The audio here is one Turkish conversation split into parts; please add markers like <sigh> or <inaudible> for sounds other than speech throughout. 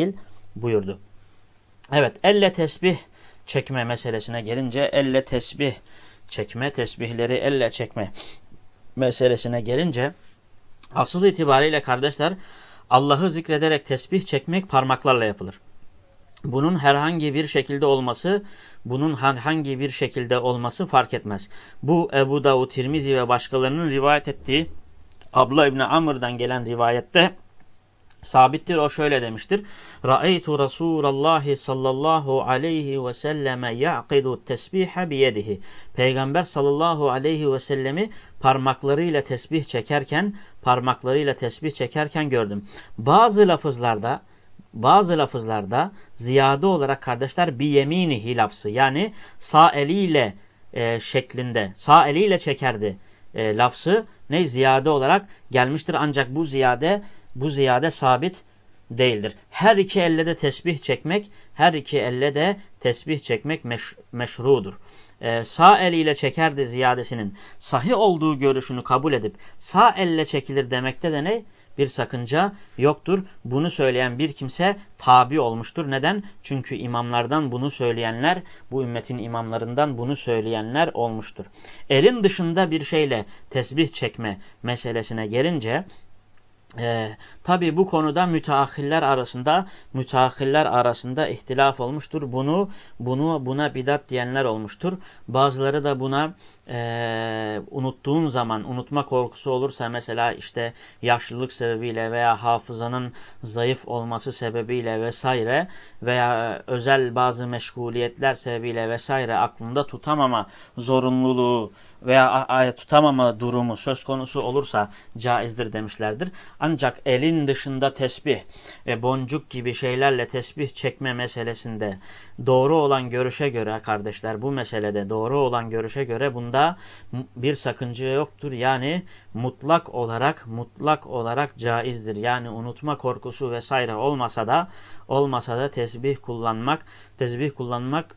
değil buyurdu. Evet elle tesbih çekme meselesine gelince elle tesbih çekme, tesbihleri elle çekme meselesine gelince asıl itibariyle kardeşler Allah'ı zikrederek tesbih çekmek parmaklarla yapılır. Bunun herhangi bir şekilde olması, bunun herhangi bir şekilde olması fark etmez. Bu Ebu Davud, Tirmizi ve başkalarının rivayet ettiği Abla İbni Amr'dan gelen rivayette sabittir. O şöyle demiştir. Ra'eytu Resulallah sallallahu aleyhi ve selleme ya'qidu tesbihe biyedihi. Peygamber sallallahu aleyhi ve sellemi parmaklarıyla tesbih çekerken, parmaklarıyla tesbih çekerken gördüm. Bazı lafızlarda bazı lafızlarda ziyade olarak kardeşler bir yeminihi lafzı yani sağ eliyle e, şeklinde sağ eliyle çekerdi e, lafzı ne ziyade olarak gelmiştir ancak bu ziyade bu ziyade sabit değildir. Her iki elle de tesbih çekmek, her iki elle de tesbih çekmek meş meşrudur. Ee, sağ eliyle çekerdi ziyadesinin sahih olduğu görüşünü kabul edip sağ elle çekilir demekte de ne? Bir sakınca yoktur. Bunu söyleyen bir kimse tabi olmuştur. Neden? Çünkü imamlardan bunu söyleyenler, bu ümmetin imamlarından bunu söyleyenler olmuştur. Elin dışında bir şeyle tesbih çekme meselesine gelince ee, Tabi bu konuda müteahhiller arasında müteahhiller arasında ihtilaf olmuştur. Bunu bunu buna bidat diyenler olmuştur. Bazıları da buna e, unuttuğun zaman unutma korkusu olursa mesela işte yaşlılık sebebiyle veya hafızanın zayıf olması sebebiyle vesaire veya özel bazı meşguliyetler sebebiyle vesaire aklında tutamama zorunluluğu veya tutamama durumu söz konusu olursa caizdir demişlerdir. Ancak elin dışında tesbih ve boncuk gibi şeylerle tesbih çekme meselesinde doğru olan görüşe göre kardeşler bu meselede doğru olan görüşe göre bunda bir sakınca yoktur. Yani mutlak olarak mutlak olarak caizdir. Yani unutma korkusu vesaire olmasa da olmasa da tesbih kullanmak tesbih kullanmak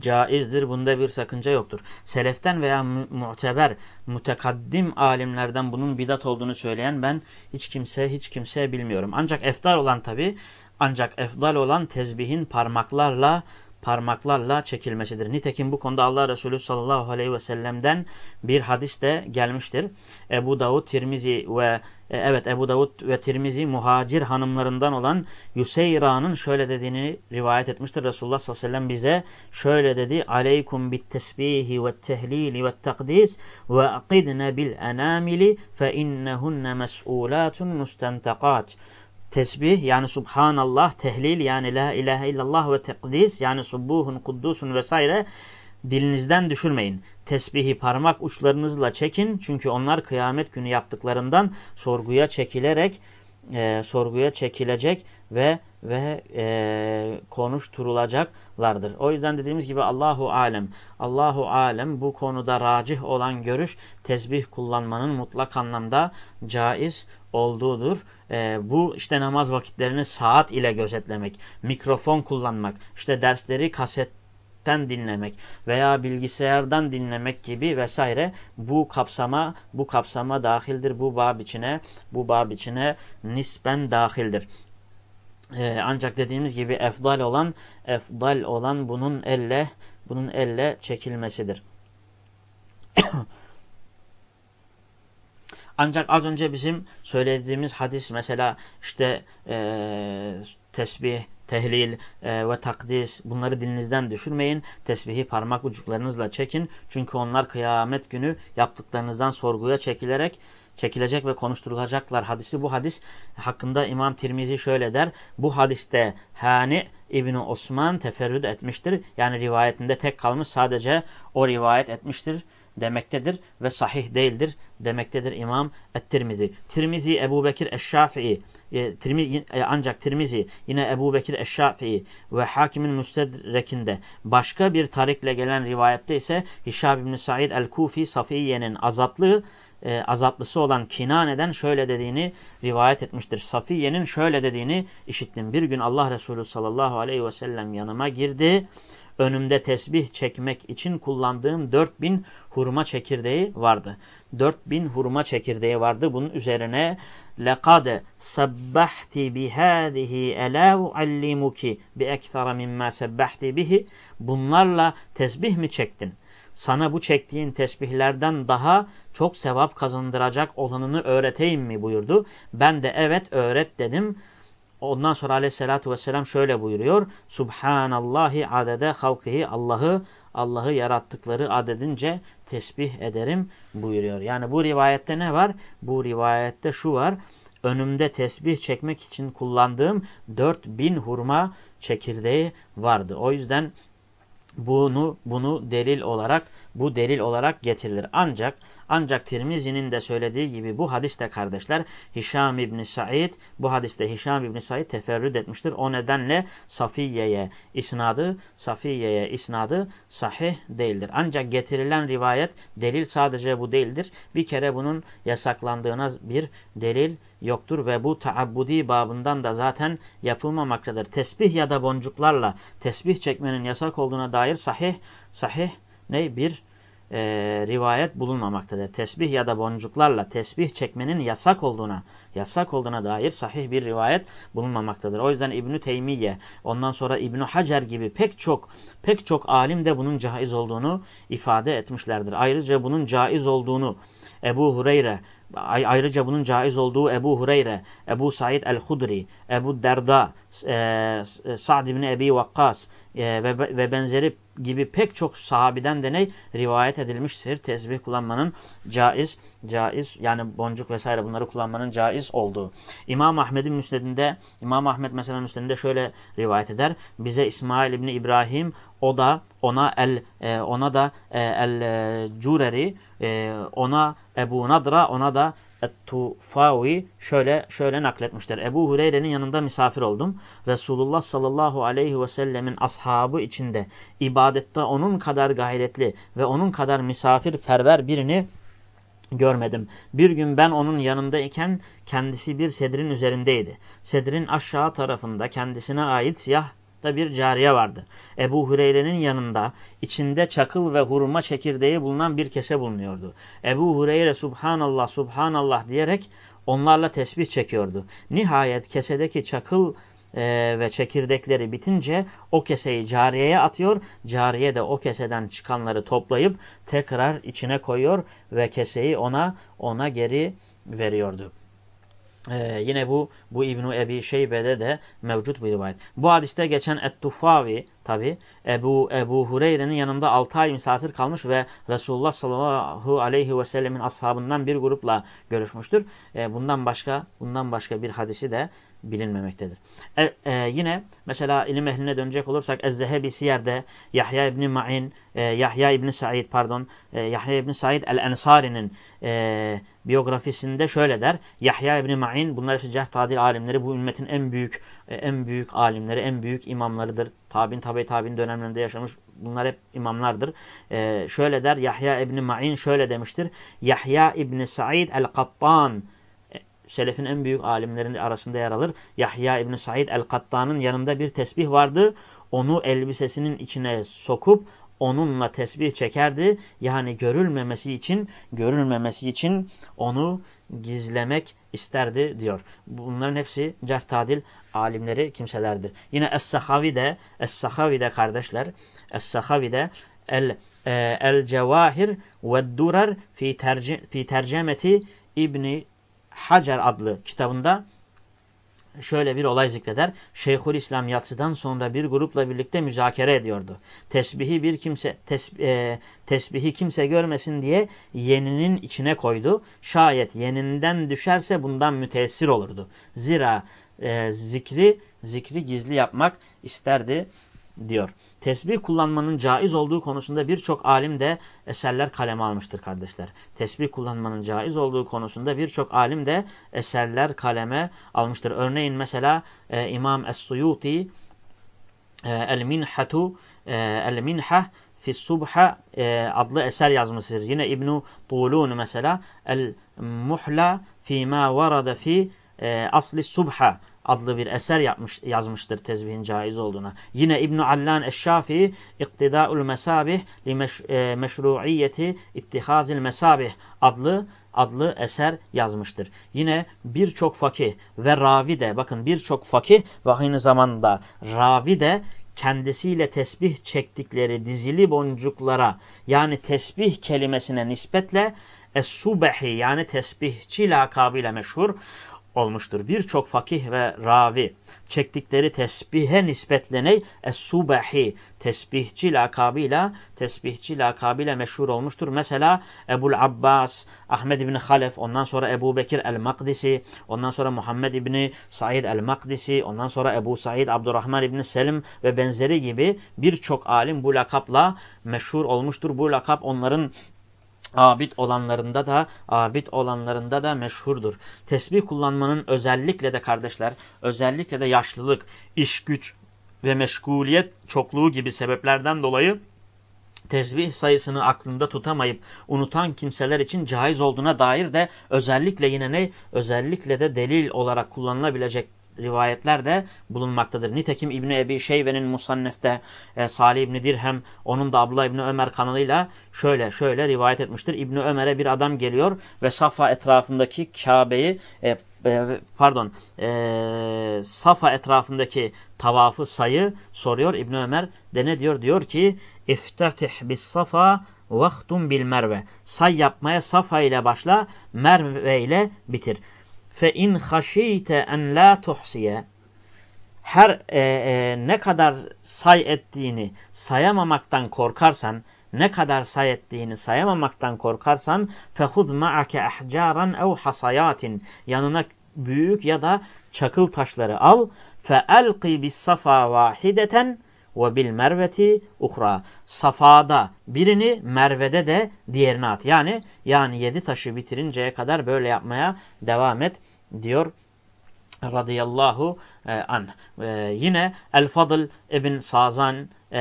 caizdir. Bunda bir sakınca yoktur. Seleften veya muteber, mutekaddim alimlerden bunun bidat olduğunu söyleyen ben hiç kimse hiç kimse bilmiyorum. Ancak efdal olan tabi ancak efdal olan tezbihin parmaklarla parmaklarla çekilmesidir. Nitekim bu konuda Allah Resulü sallallahu aleyhi ve sellem'den bir hadis de gelmiştir. Ebu Davud, Tirmizi ve e, evet Ebu Davud ve Tirmizi muhacir hanımlarından olan Yuseyra'nın şöyle dediğini rivayet etmiştir. Resulullah sallallahu aleyhi ve sellem bize şöyle dedi. Aleykum bit tesbihi ve tehlili ve takdis ve akidne bil enamili fe innehunne mes'ulatun mustentakat tesbih yani subhanallah, tehlil yani la ilahe illallah ve tekdis yani subuhun, kuddusun vesaire dilinizden düşürmeyin. Tesbihi parmak uçlarınızla çekin çünkü onlar kıyamet günü yaptıklarından sorguya çekilerek e, sorguya çekilecek ve ve e, konuşturulacaklardır. O yüzden dediğimiz gibi Allahu alem. Allahu alem bu konuda racih olan görüş tesbih kullanmanın mutlak anlamda caiz olduğudur. E, bu işte namaz vakitlerini saat ile gözetlemek, mikrofon kullanmak, işte dersleri kaset dinlemek veya bilgisayardan dinlemek gibi vesaire bu kapsama bu kapsama dahildir. Bu bab içine bu bab içine nisben dahildir. Ee, ancak dediğimiz gibi efdal olan efdal olan bunun elle bunun elle çekilmesidir. <coughs> Ancak az önce bizim söylediğimiz hadis mesela işte e, tesbih, tehlil e, ve takdis bunları dilinizden düşürmeyin. Tesbihi parmak ucuklarınızla çekin. Çünkü onlar kıyamet günü yaptıklarınızdan sorguya çekilerek çekilecek ve konuşturulacaklar. Hadisi bu hadis hakkında İmam Tirmizi şöyle der. Bu hadiste Hani İbni Osman teferrüt etmiştir. Yani rivayetinde tek kalmış sadece o rivayet etmiştir demektedir ve sahih değildir demektedir İmam Et-Tirmizi. Tirmizi Ebu Bekir Eşşafi'i e, e, ancak Tirmizi yine Ebu Bekir Eşşafi'i ve Hakim'in Müstedrek'inde başka bir tarikle gelen rivayette ise Hişab İbni Said El-Kufi Safiye'nin azatlığı e, azatlısı olan Kinane'den şöyle dediğini rivayet etmiştir. Safiye'nin şöyle dediğini işittim. Bir gün Allah Resulü sallallahu aleyhi ve sellem yanıma girdi önümde tesbih çekmek için kullandığım 4000 hurma çekirdeği vardı. 4000 hurma çekirdeği vardı. Bunun üzerine لَقَدْ سَبَّحْتِ بِهَذِهِ أَلَا أُعَلِّمُكِ بِأَكْثَرَ مِمَّا سَبَّحْتِ بِهِ Bunlarla tesbih mi çektin? Sana bu çektiğin tesbihlerden daha çok sevap kazandıracak olanını öğreteyim mi buyurdu. Ben de evet öğret dedim. Ondan sonra aleyhissalatü vesselam şöyle buyuruyor. Subhanallahi adede halkihi Allah'ı Allah'ı yarattıkları adedince tesbih ederim buyuruyor. Yani bu rivayette ne var? Bu rivayette şu var. Önümde tesbih çekmek için kullandığım 4000 hurma çekirdeği vardı. O yüzden bunu bunu delil olarak bu delil olarak getirilir. Ancak ancak Tirmizi'nin de söylediği gibi bu hadiste kardeşler Hişam İbni Said bu hadiste Hişam İbni Said teferrüt etmiştir. O nedenle Safiye'ye isnadı Safiye'ye isnadı sahih değildir. Ancak getirilen rivayet delil sadece bu değildir. Bir kere bunun yasaklandığına bir delil yoktur ve bu taabbudi babından da zaten yapılmamaktadır. Tesbih ya da boncuklarla tesbih çekmenin yasak olduğuna dair sahih sahih ne bir e, rivayet bulunmamaktadır. Tesbih ya da boncuklarla tesbih çekmenin yasak olduğuna, yasak olduğuna dair sahih bir rivayet bulunmamaktadır. O yüzden İbnü Teymiye, ondan sonra İbnü Hacer gibi pek çok pek çok alim de bunun caiz olduğunu ifade etmişlerdir. Ayrıca bunun caiz olduğunu Ebu Hureyre, ayrıca bunun caiz olduğu Ebu Hureyre, Ebu Said el-Hudri, Ebu Derda, e, Sa'd ibn Ebi Vakkas e, ve, ve benzeri gibi pek çok sahabiden de rivayet edilmiştir. Tesbih kullanmanın caiz, caiz yani boncuk vesaire bunları kullanmanın caiz olduğu. İmam Ahmed'in müsnedinde, İmam Ahmed mesela müsnedinde şöyle rivayet eder. Bize İsmail İbni İbrahim o da ona el e, ona da e, el e, Cureri e, ona Ebu Nadra ona da Et-Tufavi şöyle şöyle nakletmişler. Ebu Hureyre'nin yanında misafir oldum. Resulullah sallallahu aleyhi ve sellemin ashabı içinde ibadette onun kadar gayretli ve onun kadar misafirperver birini görmedim. Bir gün ben onun yanındayken kendisi bir sedrin üzerindeydi. Sedrin aşağı tarafında kendisine ait siyah da bir cariye vardı. Ebu Hureyre'nin yanında içinde çakıl ve hurma çekirdeği bulunan bir kese bulunuyordu. Ebu Hureyre Subhanallah Subhanallah diyerek onlarla tesbih çekiyordu. Nihayet kesedeki çakıl e, ve çekirdekleri bitince o keseyi cariyeye atıyor. Cariye de o keseden çıkanları toplayıp tekrar içine koyuyor ve keseyi ona ona geri veriyordu. Ee, yine bu bu İbn Ebi Şeybe'de de mevcut bir rivayet. Bu hadiste geçen Et-Tufavi tabi Ebu Ebu Hureyre'nin yanında 6 ay misafir kalmış ve Resulullah sallallahu aleyhi ve sellemin ashabından bir grupla görüşmüştür. Ee, bundan başka bundan başka bir hadisi de bilinmemektedir. E, e, yine mesela ilim ehline dönecek olursak Ez-Zehebi Siyer'de Yahya İbni Ma'in, e, Yahya İbni Said pardon, e, Yahya İbni Said el-Ensari'nin e, biyografisinde şöyle der. Yahya İbni Ma'in bunlar hepsi cerh alimleri bu ümmetin en büyük e, en büyük alimleri, en büyük imamlarıdır. Tabin tabi tabin dönemlerinde yaşamış bunlar hep imamlardır. E, şöyle der Yahya İbni Ma'in şöyle demiştir. Yahya İbni Said el-Kattan Selefin en büyük alimlerinin arasında yer alır. Yahya İbni Said el-Kattan'ın yanında bir tesbih vardı. Onu elbisesinin içine sokup onunla tesbih çekerdi. Yani görülmemesi için, görülmemesi için onu gizlemek isterdi diyor. Bunların hepsi cerh tadil alimleri kimselerdir. Yine Es-Sahavi de, Es-Sahavi de kardeşler, Es-Sahavi de el e, el cevahir ve durar fi, terci, fi tercemeti İbni Hacer adlı kitabında şöyle bir olay zikreder. Şeyhül İslam yatsıdan sonra bir grupla birlikte müzakere ediyordu. Tesbihi bir kimse tes, e, tesbihi kimse görmesin diye yeninin içine koydu. Şayet yeninden düşerse bundan müteessir olurdu. Zira e, zikri zikri gizli yapmak isterdi diyor tesbih kullanmanın caiz olduğu konusunda birçok alim de eserler kaleme almıştır kardeşler. Tesbih kullanmanın caiz olduğu konusunda birçok alim de eserler kaleme almıştır. Örneğin mesela e, İmam Es-Suyuti e, El-Minhatu e, El-Minhah fi Subha e, adlı eser yazmıştır. Yine İbn-i Tulun mesela El-Muhla fîmâ varada fi e, asli Subha adlı bir eser yapmış, yazmıştır tezbihin caiz olduğuna. Yine İbn Allan Eşşafi İktidâul Mesabih li meş, e, meşruiyeti ittihazil mesabih adlı adlı eser yazmıştır. Yine birçok fakih ve ravi de bakın birçok fakih ve aynı zamanda ravi de kendisiyle tesbih çektikleri dizili boncuklara yani tesbih kelimesine nispetle Es-Subehi yani tesbihçi lakabıyla meşhur olmuştur. Birçok fakih ve ravi çektikleri tesbihe nispetle ne? Es-Subehi tesbihçi lakabıyla tesbihçi lakabıyla meşhur olmuştur. Mesela Ebul Abbas, Ahmed İbni Halef, ondan sonra Ebu Bekir el-Makdisi, ondan sonra Muhammed İbni Said el-Makdisi, ondan sonra Ebu Said Abdurrahman İbni Selim ve benzeri gibi birçok alim bu lakapla meşhur olmuştur. Bu lakap onların abid olanlarında da abid olanlarında da meşhurdur. Tesbih kullanmanın özellikle de kardeşler, özellikle de yaşlılık, iş güç ve meşguliyet çokluğu gibi sebeplerden dolayı tesbih sayısını aklında tutamayıp unutan kimseler için caiz olduğuna dair de özellikle yine ne? Özellikle de delil olarak kullanılabilecek rivayetler de bulunmaktadır. Nitekim İbni Ebi Şeybe'nin Musannef'te e, Salih İbni Dirhem onun da Abdullah İbni Ömer kanalıyla şöyle şöyle rivayet etmiştir. İbni Ömer'e bir adam geliyor ve Safa etrafındaki Kabe'yi e, e, pardon e, Safa etrafındaki tavafı sayı soruyor. İbni Ömer de ne diyor? Diyor ki İftatih bis Safa vaktun bil Merve. Say yapmaya Safa ile başla, Merve ile bitir fe in haşite en la tuhsiye. Her e, e, ne kadar say ettiğini sayamamaktan korkarsan ne kadar say ettiğini sayamamaktan korkarsan fehud ma'ake ahcaran ev hasayatin. Yanına büyük ya da çakıl taşları al. Fe elqi bis safa vahideten ve bil merveti uhra. Safada birini, Merve'de de diğerini at. Yani yani yedi taşı bitirinceye kadar böyle yapmaya devam et diyor radıyallahu e, an. E, yine El-Fadıl ibn Sazan e,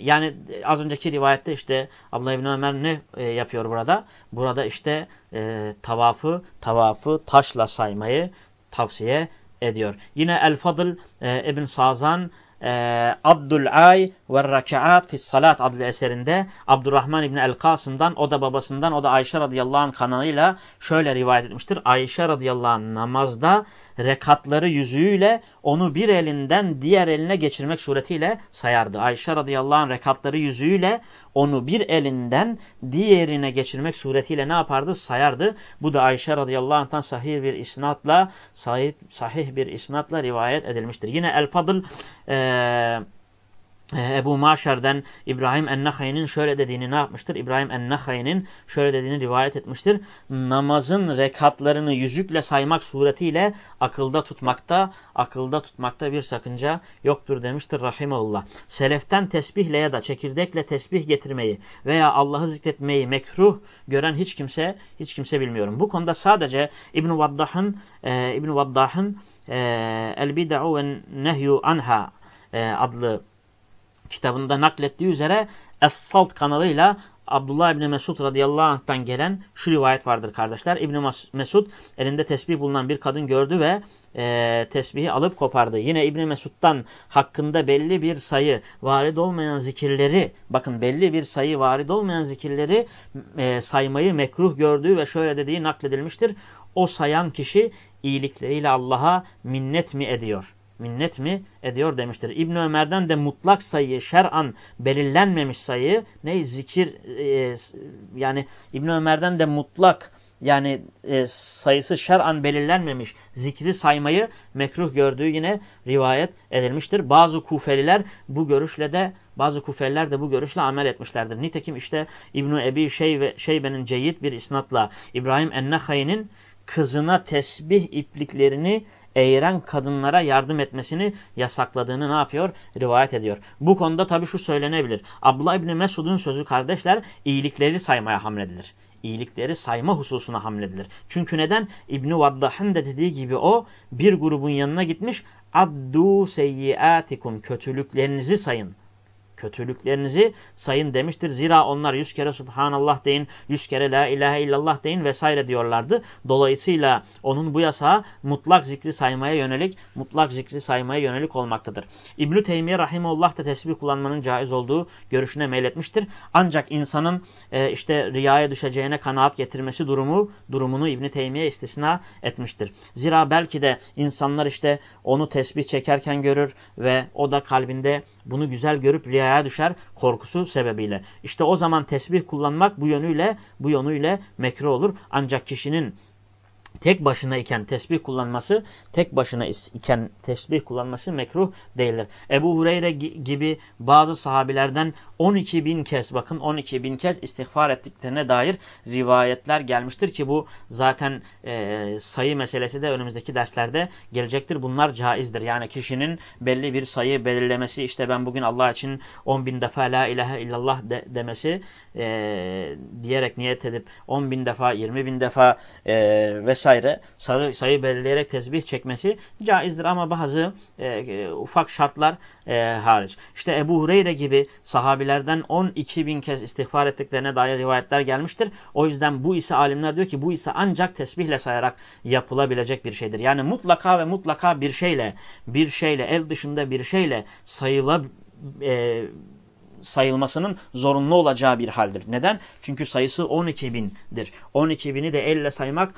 yani az önceki rivayette işte Abla İbni Ömer ne e, yapıyor burada? Burada işte e, tavafı tavafı taşla saymayı tavsiye ediyor. Yine El-Fadıl e, ibn Sazan e, Abdul Ay ve Rakaat fi Salat adlı eserinde Abdurrahman İbni El-Kasım'dan o da babasından o da Ayşe radıyallahu anh kanalıyla şöyle rivayet etmiştir. Ayşe radıyallahu anh namazda rekatları yüzüğüyle onu bir elinden diğer eline geçirmek suretiyle sayardı. Ayşe radıyallahu anh rekatları yüzüğüyle onu bir elinden diğerine geçirmek suretiyle ne yapardı? Sayardı. Bu da Ayşe radıyallahu anh'tan sahih bir isnatla sahih, sahih bir isnatla rivayet edilmiştir. Yine El-Fadıl eee ee, Ebu Maşer'den İbrahim Ennehay'nin şöyle dediğini ne yapmıştır? İbrahim Ennehay'nin şöyle dediğini rivayet etmiştir. Namazın rekatlarını yüzükle saymak suretiyle akılda tutmakta, akılda tutmakta bir sakınca yoktur demiştir Rahimullah. Seleften tesbihle ya da çekirdekle tesbih getirmeyi veya Allah'ı zikretmeyi mekruh gören hiç kimse hiç kimse bilmiyorum. Bu konuda sadece İbn Vaddah'ın e, İbn Vaddah'ın e, El Bid'u ve Nehyu Anha e, adlı kitabında naklettiği üzere Es-Salt kanalıyla Abdullah İbni Mesud radıyallahu anh'tan gelen şu rivayet vardır kardeşler. İbni Mesud elinde tesbih bulunan bir kadın gördü ve e, tesbihi alıp kopardı. Yine İbni Mesud'dan hakkında belli bir sayı varid olmayan zikirleri bakın belli bir sayı varid olmayan zikirleri e, saymayı mekruh gördüğü ve şöyle dediği nakledilmiştir. O sayan kişi iyilikleriyle Allah'a minnet mi ediyor? Minnet mi ediyor demiştir. İbn Ömer'den de mutlak sayı şer'an belirlenmemiş sayı ne zikir e, yani İbn Ömer'den de mutlak yani e, sayısı şer'an belirlenmemiş zikri saymayı mekruh gördüğü yine rivayet edilmiştir. Bazı kufeliler bu görüşle de bazı kufeliler de bu görüşle amel etmişlerdir. Nitekim işte İbn-i Ebi Şeybe, Şeybe'nin ceyit bir isnatla İbrahim Ennehay'nin kızına tesbih ipliklerini eğren kadınlara yardım etmesini yasakladığını ne yapıyor? Rivayet ediyor. Bu konuda tabi şu söylenebilir. Abdullah İbni Mesud'un sözü kardeşler iyilikleri saymaya hamledilir. İyilikleri sayma hususuna hamledilir. Çünkü neden? İbni Vaddah'ın da dediği gibi o bir grubun yanına gitmiş. Addu seyyiatikum kötülüklerinizi sayın. Kötülüklerinizi sayın demiştir. Zira onlar yüz kere Subhanallah deyin, yüz kere La ilahe illallah deyin vesaire diyorlardı. Dolayısıyla onun bu yasağı mutlak zikri saymaya yönelik, mutlak zikri saymaya yönelik olmaktadır. İbn-i Teymiye Rahimullah da tesbih kullanmanın caiz olduğu görüşüne meyletmiştir. Ancak insanın e, işte riyaya düşeceğine kanaat getirmesi durumu durumunu İbn-i Teymiye istisna etmiştir. Zira belki de insanlar işte onu tesbih çekerken görür ve o da kalbinde bunu güzel görüp riyaya düşer korkusu sebebiyle. İşte o zaman tesbih kullanmak bu yönüyle bu yönüyle mekruh olur. Ancak kişinin tek başına iken tesbih kullanması, tek başına iken tesbih kullanması mekruh değildir. Ebu Hureyre gibi bazı sahabilerden 12 bin kez, bakın 12 bin kez istiğfar ettiklerine dair rivayetler gelmiştir ki bu zaten e, sayı meselesi de önümüzdeki derslerde gelecektir. Bunlar caizdir. Yani kişinin belli bir sayı belirlemesi, işte ben bugün Allah için 10 bin defa la ilahe illallah de, demesi e, diyerek niyet edip 10 bin defa, 20 bin defa e, vesaire vesaire sayı, sayı belirleyerek tesbih çekmesi caizdir ama bazı e, e, ufak şartlar e, hariç. İşte Ebu Hureyre gibi sahabilerden 12 bin kez istiğfar ettiklerine dair rivayetler gelmiştir. O yüzden bu ise alimler diyor ki bu ise ancak tesbihle sayarak yapılabilecek bir şeydir. Yani mutlaka ve mutlaka bir şeyle, bir şeyle, ev dışında bir şeyle sayıla e, sayılmasının zorunlu olacağı bir haldir. Neden? Çünkü sayısı 12 bindir. 12 bini de elle saymak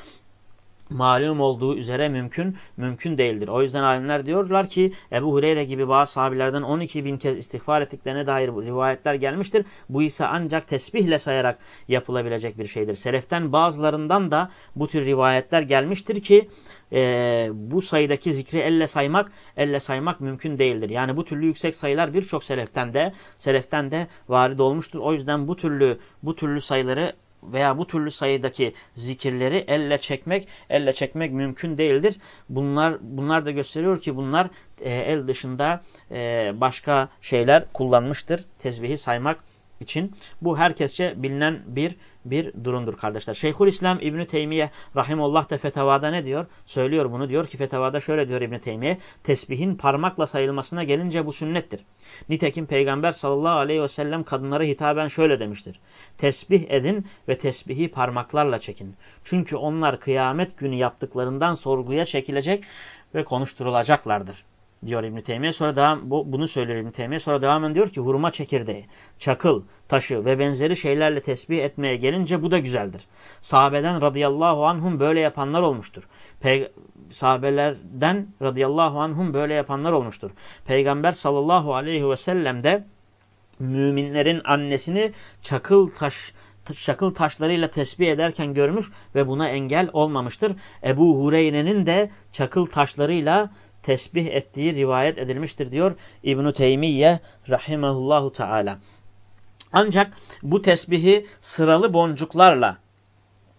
malum olduğu üzere mümkün mümkün değildir. O yüzden alimler diyorlar ki Ebu Hureyre gibi bazı sahabilerden 12 bin kez istiğfar ettiklerine dair rivayetler gelmiştir. Bu ise ancak tesbihle sayarak yapılabilecek bir şeydir. Seleften bazılarından da bu tür rivayetler gelmiştir ki e, bu sayıdaki zikri elle saymak elle saymak mümkün değildir. Yani bu türlü yüksek sayılar birçok seleften de seleften de varid olmuştur. O yüzden bu türlü bu türlü sayıları veya bu türlü sayıdaki zikirleri elle çekmek, elle çekmek mümkün değildir. Bunlar bunlar da gösteriyor ki bunlar e, el dışında e, başka şeyler kullanmıştır. Tesbihi saymak için. Bu herkesçe bilinen bir bir durumdur kardeşler. Şeyhülislam İbn Teymiye rahimullah da fetavada ne diyor? Söylüyor bunu diyor ki fetavada şöyle diyor İbn Teymiye. Tesbihin parmakla sayılmasına gelince bu sünnettir. Nitekim Peygamber sallallahu aleyhi ve sellem kadınlara hitaben şöyle demiştir. Tesbih edin ve tesbihi parmaklarla çekin. Çünkü onlar kıyamet günü yaptıklarından sorguya çekilecek ve konuşturulacaklardır diyor İbn Teymiye. Sonra devam bu, bunu söylüyor İbn Teymiye. Sonra devam diyor ki hurma çekirdeği, çakıl, taşı ve benzeri şeylerle tesbih etmeye gelince bu da güzeldir. Sahabeden radıyallahu anhum böyle yapanlar olmuştur. Pey sahabelerden radıyallahu anhum böyle yapanlar olmuştur. Peygamber sallallahu aleyhi ve sellem de müminlerin annesini çakıl taş çakıl taşlarıyla tesbih ederken görmüş ve buna engel olmamıştır. Ebu Hureyre'nin de çakıl taşlarıyla tesbih ettiği rivayet edilmiştir diyor İbn-i Teymiye rahimahullahu teala. Ancak bu tesbihi sıralı boncuklarla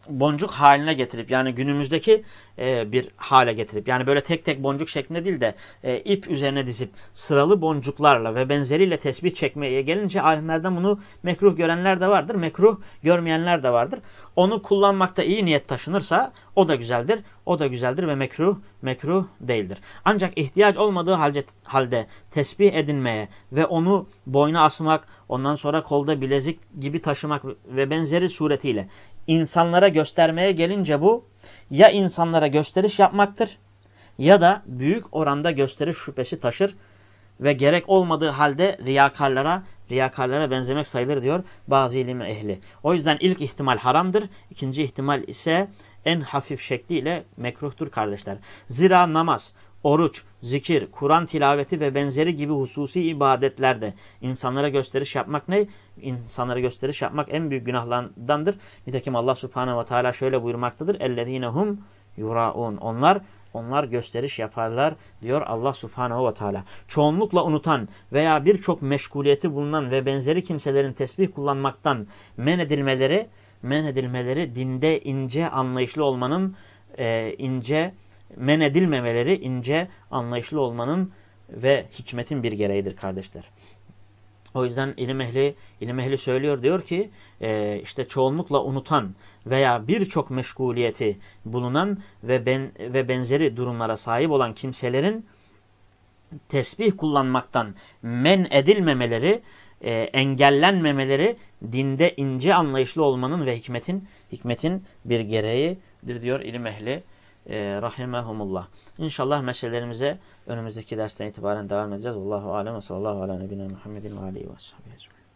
boncuk haline getirip yani günümüzdeki e, bir hale getirip yani böyle tek tek boncuk şeklinde değil de e, ip üzerine dizip sıralı boncuklarla ve benzeriyle tesbih çekmeye gelince alimlerden bunu mekruh görenler de vardır. Mekruh görmeyenler de vardır. Onu kullanmakta iyi niyet taşınırsa o da güzeldir. O da güzeldir ve mekruh mekruh değildir. Ancak ihtiyaç olmadığı halde, halde tesbih edinmeye ve onu boyna asmak, ondan sonra kolda bilezik gibi taşımak ve benzeri suretiyle insanlara göstermeye gelince bu ya insanlara gösteriş yapmaktır ya da büyük oranda gösteriş şüphesi taşır ve gerek olmadığı halde riyakarlara riyakarlara benzemek sayılır diyor bazı ilim ehli. O yüzden ilk ihtimal haramdır. ikinci ihtimal ise en hafif şekliyle mekruhtur kardeşler. Zira namaz, oruç, zikir, Kur'an tilaveti ve benzeri gibi hususi ibadetlerde insanlara gösteriş yapmak ne? İnsanlara gösteriş yapmak en büyük günahlardandır. Nitekim Allah subhanehu ve teala şöyle buyurmaktadır. اَلَّذ۪ينَ yuraun. Onlar onlar gösteriş yaparlar diyor Allah subhanehu ve teala. Çoğunlukla unutan veya birçok meşguliyeti bulunan ve benzeri kimselerin tesbih kullanmaktan men edilmeleri, men edilmeleri dinde ince anlayışlı olmanın e, ince men edilmemeleri ince anlayışlı olmanın ve hikmetin bir gereğidir kardeşler. O yüzden ilim ehli, ilim ehli söylüyor diyor ki e, işte çoğunlukla unutan veya birçok meşguliyeti bulunan ve, ben, ve benzeri durumlara sahip olan kimselerin tesbih kullanmaktan men edilmemeleri e, engellenmemeleri dinde ince anlayışlı olmanın ve hikmetin hikmetin bir gereğidir diyor ilim ehli e, rahimehumullah. İnşallah meselelerimize önümüzdeki dersten itibaren devam edeceğiz. Allahu alem ve sallallahu ala nebine Muhammedin ve aleyhi ve sahibi